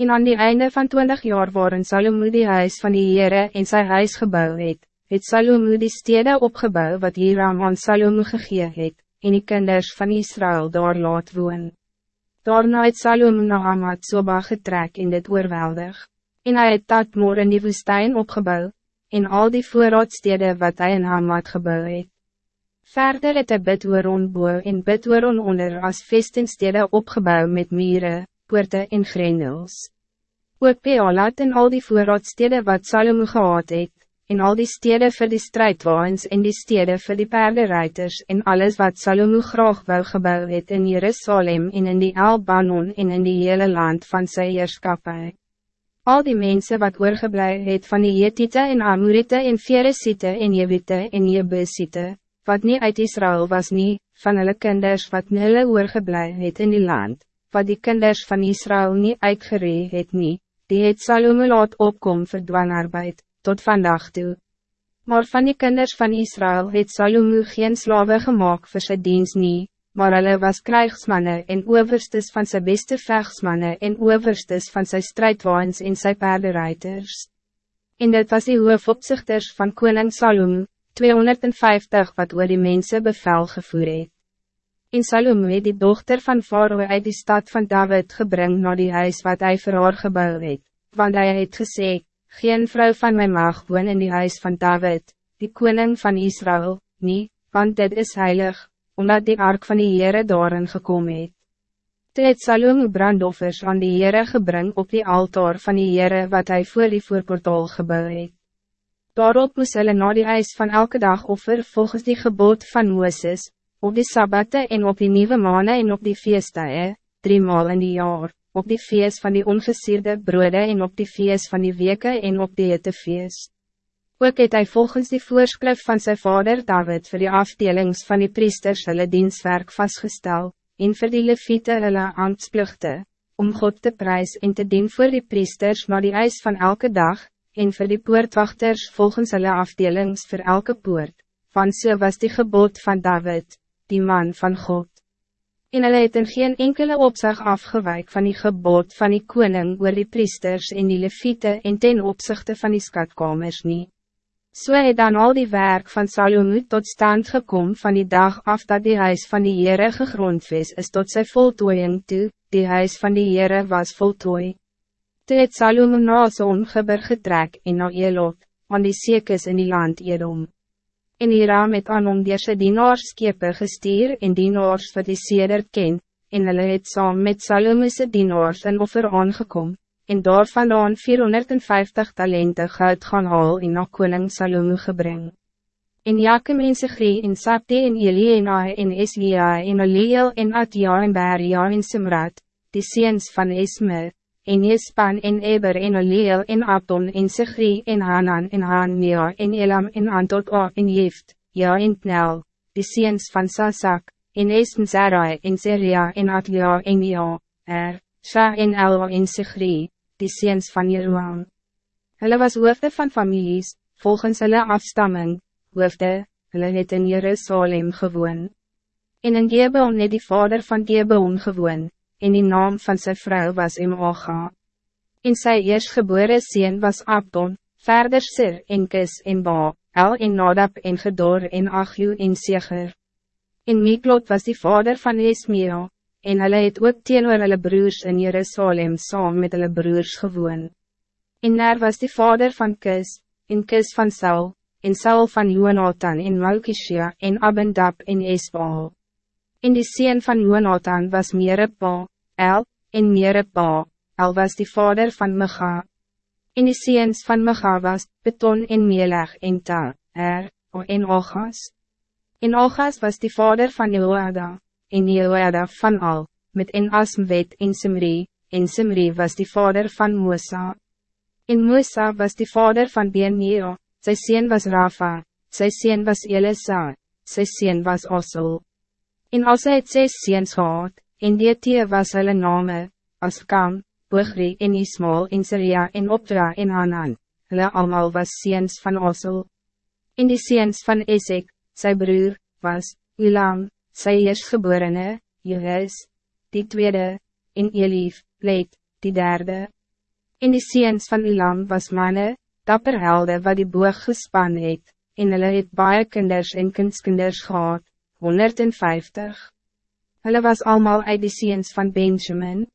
En aan die einde van twintig jaar waarin Salomo die huis van die Heere en sy huis gebouw het, het Salomo die stede opgebouw wat Hiram aan Salomo gegee het, en die kinders van Israël daar laat woon. Daarna het Salomo na Hamad Soba getrek en dit oorweldig, en hy het Tatmoor in die woestijn opgebouw, en al die voorraadstede wat hij in Hamad gebouw het. Verder het hy Bidwooron boe en Bidwooron onder as vestingstede opgebouw met mieren, poorte en grendels. Ook Pealat en al die voorraadstede wat Salomo gehad het, en al die stede voor die strijdwaans en die stede voor die paardenruiters en alles wat Salomo graag wou gebouw het in Jerusalem en in die Albanon en in die hele land van sy heerskapie. Al die mensen wat oorgeblij het van die Jetite en Amorite en Veresite en Jebite en Jebusite, wat niet uit Israël was niet, van hulle kinders wat nie hulle oorgeblij het in die land, wat die kinders van Israël niet uitgeree het nie, die het Salome laat opkom vir dwangarbeid, tot vandaag toe. Maar van die kinders van Israël het Salome geen slawe gemaakt vir sy dienst nie, maar hulle was krijgsmannen en overstes van zijn beste vechtsmannen en overstes van zijn strijdwaans en zijn paardenrijders. En dit was die hoofopzichters van koning Salome, 250 wat oor die mensen bevel gevoer het. En Salome het die dochter van Faroe uit die stad van David gebring naar die huis wat hij vir haar gebouw het, want hij het gesê, geen vrouw van mijn mag woon in die huis van David, die koning van Israël, niet, want dit is heilig, omdat die ark van die Heere daarin gekomen het. Toe het Salome brandoffers aan die Heere gebring op die altaar van die Heere wat hij voor die voorportaal gebouw het. Daarop moes hulle na die eis van elke dag offer volgens die gebod van Mooses, op die sabbate en op die nieuwe maanden en op die feestdae, drie maal in die jaar, op die feest van die ongesierde broede en op die feest van die weke en op die ete feest. Ook het hy volgens die voorskrif van zijn vader David voor die afdelings van die priesters hulle dienstwerk vastgestel, en vir die leviete hulle ambtsplugte, om God te prijs en te dien voor die priesters maar die eis van elke dag, en voor die poortwachters volgens hulle afdelings voor elke poort, van so was die gebod van David, die man van God. En hulle het in geen enkele opzag afgewijk van die gebod van die koning oor die priesters en die leviete en ten opzichte van die skatkamers nie. So het dan al die werk van Salomo tot stand gekom van die dag af dat die huis van die Heere gegrondves is tot sy voltooiing toe, die huis van die Heere was voltooid. Toe het Salome na ongeber getrek en na Elot, aan die sekes in die land Edom. En Hiram het aan om die sy dienaars skepe gestuur en dienaars vir die seder ken, en hulle het saam met Salome's dienaars in offer aangekom, en daarvandaan 450 talente goud gaan haal en na koning Salome gebring. En Jakem en Sigri en Sapte en Eliena en Eslia en Aliel en Atja en Beria en Simrat, die seens van Esmer, en Jespan en Eber en Oliel en Abdon en Sigri en Hanan en Hania en Elam en Antot O en Jift, Ja en Pnel, die seens van Sasak, en Esm Zerai en Seria en Atlia en Ja, Er, Sha en Elwa en Sigri, die seens van Jeruam. Hulle was hoofde van families, volgens hulle afstamming, hoofde, hulle het in Jerusalem gewoon. En in Gebeon het die vader van Gebeon gewoon, en die naam van zijn vrouw was Imoga. In sy eerstgebore sien was Abdon, verder Sir en Kis en Ba, El en Nadab en Gedor en Achju en Seger. En Miklot was die vader van Esmea, en hulle het ook teenoor hulle broers in Jerusalem saam met hulle broers gewoon. En Ner was die vader van Kis, en Kis van Saul, en Saul van Jonathan en Malkishia en Abendab en Esbaal. En die sien van Jonathan was Merepa, El, en Merepa, El was die vader van Micha. En die seens van Micha was Beton en Meleg en Ta, Er, o en Ogas. En Ogas was die vader van Jehoada, en Jehoada van Al, met en Asmwet en Simri, en Simri was die vader van Musa. En Musa was die vader van Benio, sy sien was Rafa, sy sien was Elisa, sy sien was Osel. En als hy het ses seens gehad, en die tee was hulle name, as Kam, Boogri en Ismael en Syria en Optra en Hanan, hulle allemaal was seens van Osel. En die seens van Esek, sy broer, was, Ulam, sy eerstgeborene, Jehuis, die tweede, en Elief, Leed, die derde. En die seens van Elam was manne, dapper helde wat die boog gespan het, en hulle het baie kinders en kindskinders gehad, 150. Hulle was allemaal uit die seens van Benjamin,